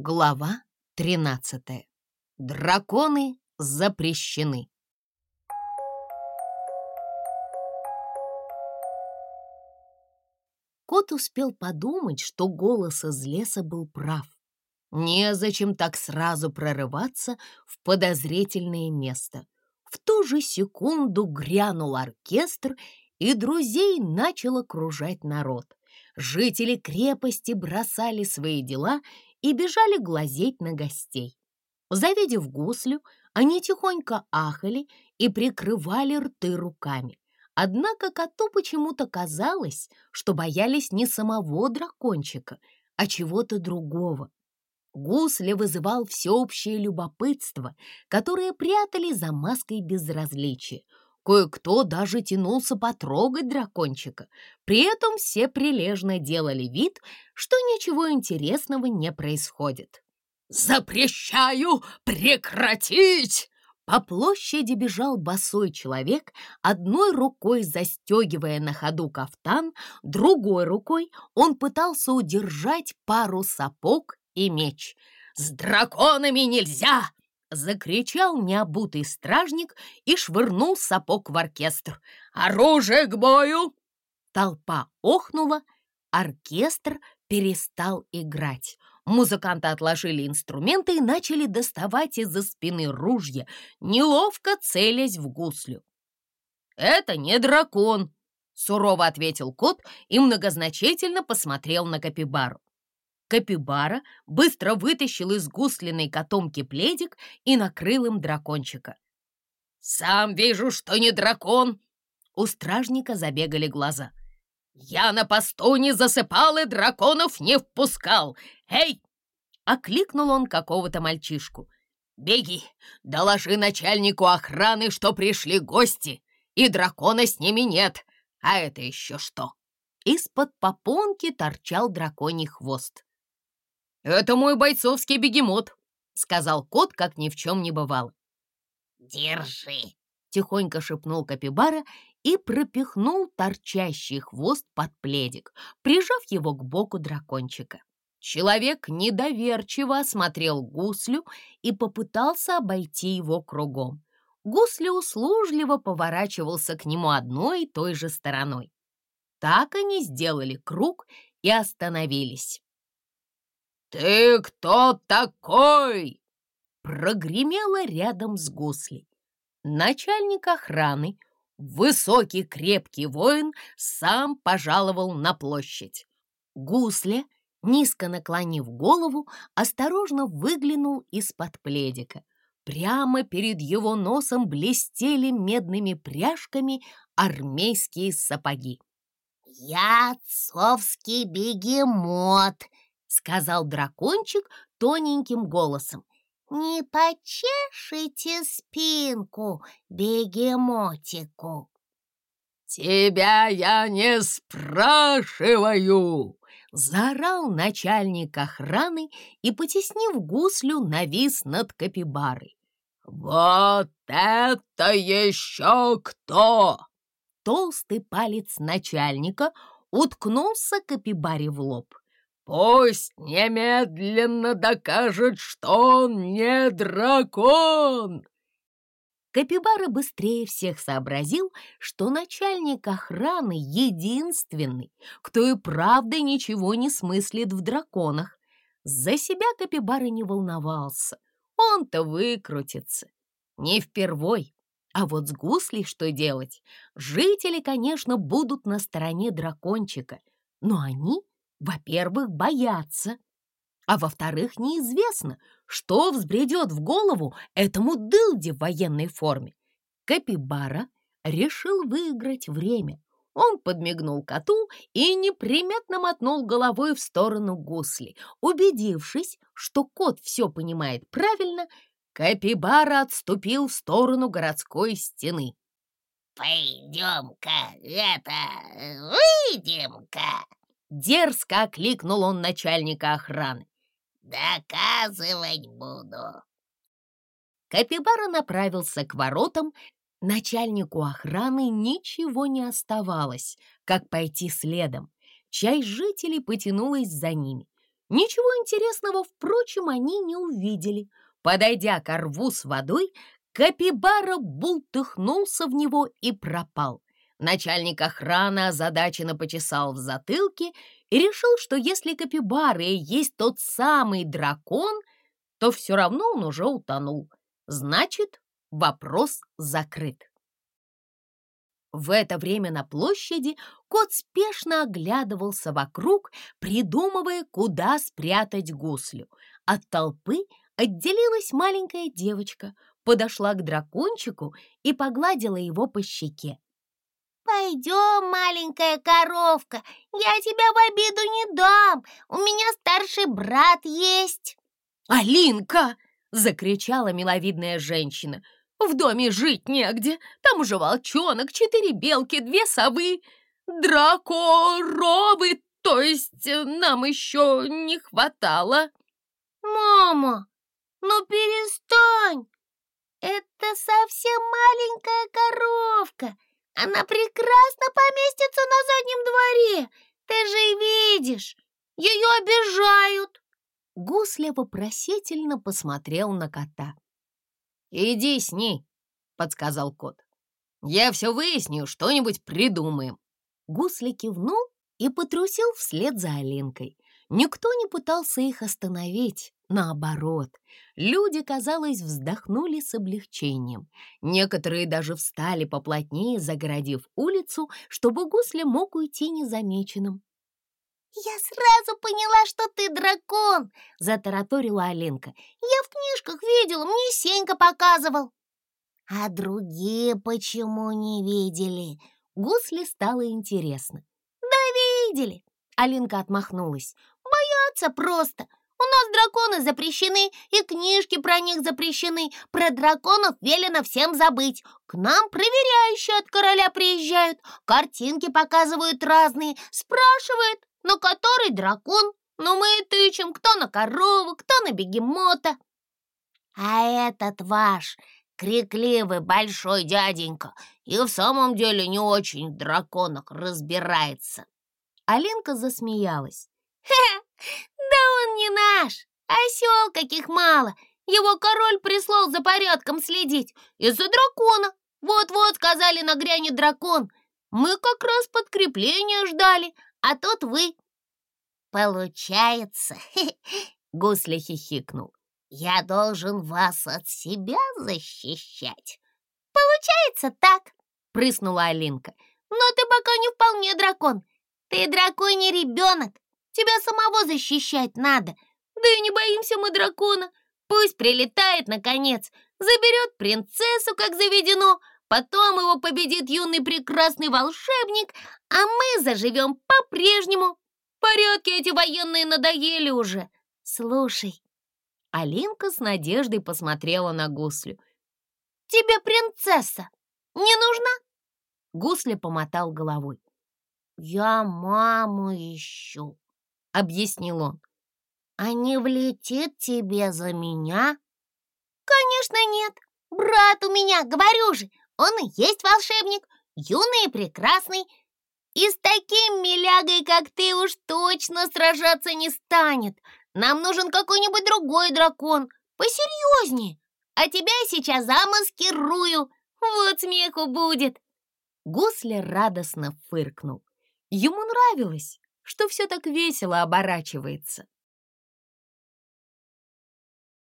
Глава 13. Драконы запрещены. Кот успел подумать, что голос из леса был прав. Незачем так сразу прорываться в подозрительное место. В ту же секунду грянул оркестр, и друзей начал окружать народ. Жители крепости бросали свои дела и бежали глазеть на гостей. Завидев гуслю, они тихонько ахали и прикрывали рты руками. Однако коту почему-то казалось, что боялись не самого дракончика, а чего-то другого. Гусля вызывал всеобщее любопытство, которое прятали за маской безразличия. Кое-кто даже тянулся потрогать дракончика. При этом все прилежно делали вид, что ничего интересного не происходит. «Запрещаю прекратить!» По площади бежал босой человек, одной рукой застегивая на ходу кафтан, другой рукой он пытался удержать пару сапог и меч. «С драконами нельзя! Закричал необутый стражник и швырнул сапог в оркестр. «Оружие к бою!» Толпа охнула, оркестр перестал играть. Музыканты отложили инструменты и начали доставать из-за спины ружья, неловко целясь в гуслю. «Это не дракон», — сурово ответил кот и многозначительно посмотрел на Капибару. Капибара быстро вытащил из гуслиной котомки пледик и накрыл им дракончика. «Сам вижу, что не дракон!» У стражника забегали глаза. «Я на посту не засыпал и драконов не впускал! Эй!» Окликнул он какого-то мальчишку. «Беги, доложи начальнику охраны, что пришли гости, и дракона с ними нет. А это еще что?» Из-под попонки торчал драконий хвост. «Это мой бойцовский бегемот», — сказал кот, как ни в чем не бывало. «Держи», — тихонько шепнул Капибара и пропихнул торчащий хвост под пледик, прижав его к боку дракончика. Человек недоверчиво осмотрел гуслю и попытался обойти его кругом. Гусля услужливо поворачивался к нему одной и той же стороной. Так они сделали круг и остановились. «Ты кто такой?» Прогремело рядом с гуслей. Начальник охраны, высокий крепкий воин, сам пожаловал на площадь. Гусля, низко наклонив голову, осторожно выглянул из-под пледика. Прямо перед его носом блестели медными пряжками армейские сапоги. «Я отцовский бегемот», — сказал дракончик тоненьким голосом. «Не почешите спинку бегемотику!» «Тебя я не спрашиваю!» — заорал начальник охраны и, потеснив гуслю, навис над капибарой. «Вот это еще кто!» Толстый палец начальника уткнулся капибаре в лоб. Пусть немедленно докажет, что он не дракон!» Капибара быстрее всех сообразил, что начальник охраны единственный, кто и правда ничего не смыслит в драконах. За себя Капибара не волновался, он-то выкрутится. Не впервой. А вот с гуслей что делать? Жители, конечно, будут на стороне дракончика, но они во-первых, боятся, а во-вторых, неизвестно, что взбредет в голову этому дылде в военной форме. Капибара решил выиграть время. Он подмигнул коту и неприметно мотнул головой в сторону гусли. Убедившись, что кот все понимает правильно, Капибара отступил в сторону городской стены. «Пойдем-ка, это, выйдем-ка!» Дерзко окликнул он начальника охраны. «Доказывать буду!» Капибара направился к воротам. Начальнику охраны ничего не оставалось, как пойти следом. Часть жителей потянулась за ними. Ничего интересного, впрочем, они не увидели. Подойдя к рву с водой, Капибара бултыхнулся в него и пропал. Начальник охраны озадаченно почесал в затылке и решил, что если Капибара и есть тот самый дракон, то все равно он уже утонул. Значит, вопрос закрыт. В это время на площади кот спешно оглядывался вокруг, придумывая, куда спрятать гуслю. От толпы отделилась маленькая девочка, подошла к дракончику и погладила его по щеке. «Пойдем, маленькая коровка, я тебя в обиду не дам, у меня старший брат есть!» «Алинка!» — закричала миловидная женщина. «В доме жить негде, там уже волчонок, четыре белки, две совы, дракоровы, то есть э, нам еще не хватало». «Мама, ну перестань! Это совсем маленькая коровка!» Она прекрасно поместится на заднем дворе. Ты же видишь, ее обижают. Гусля вопросительно посмотрел на кота. «Иди с ней», — подсказал кот. «Я все выясню, что-нибудь придумаем». Гусли кивнул и потрусил вслед за Алинкой. Никто не пытался их остановить. Наоборот, люди, казалось, вздохнули с облегчением. Некоторые даже встали поплотнее, загородив улицу, чтобы гусля мог уйти незамеченным. «Я сразу поняла, что ты дракон!» — затараторила Алинка. «Я в книжках видела, мне Сенька показывал». «А другие почему не видели?» Гусли стало интересно. «Да видели!» — Алинка отмахнулась. «Боятся просто. У нас драконы запрещены, и книжки про них запрещены. Про драконов велено всем забыть. К нам проверяющие от короля приезжают, картинки показывают разные, спрашивают, на который дракон. Но мы и тычем, кто на корову, кто на бегемота. А этот ваш крикливый большой дяденька и в самом деле не очень в драконах разбирается. Алинка засмеялась. «Хе, да он не наш, осел каких мало. Его король прислал за порядком следить из-за дракона. Вот-вот, сказали, нагрянет дракон. Мы как раз подкрепление ждали, а тут вы. Получается, Гусли хихикнул, я должен вас от себя защищать. Получается так, прыснула Алинка. Но ты пока не вполне дракон. Ты драконий ребенок, Тебя самого защищать надо. Да и не боимся мы дракона. Пусть прилетает, наконец, заберет принцессу, как заведено, потом его победит юный прекрасный волшебник, а мы заживем по-прежнему. Порядки эти военные надоели уже. Слушай, Алинка с надеждой посмотрела на Гуслю. «Тебе принцесса не нужна?» Гусля помотал головой. «Я маму ищу», — объяснил он. «А не влетит тебе за меня?» «Конечно нет. Брат у меня, говорю же, он и есть волшебник, юный и прекрасный. И с таким милягой, как ты, уж точно сражаться не станет. Нам нужен какой-нибудь другой дракон, посерьезнее. А тебя сейчас замаскирую, вот смеху будет». Гуслер радостно фыркнул. Ему нравилось, что все так весело оборачивается.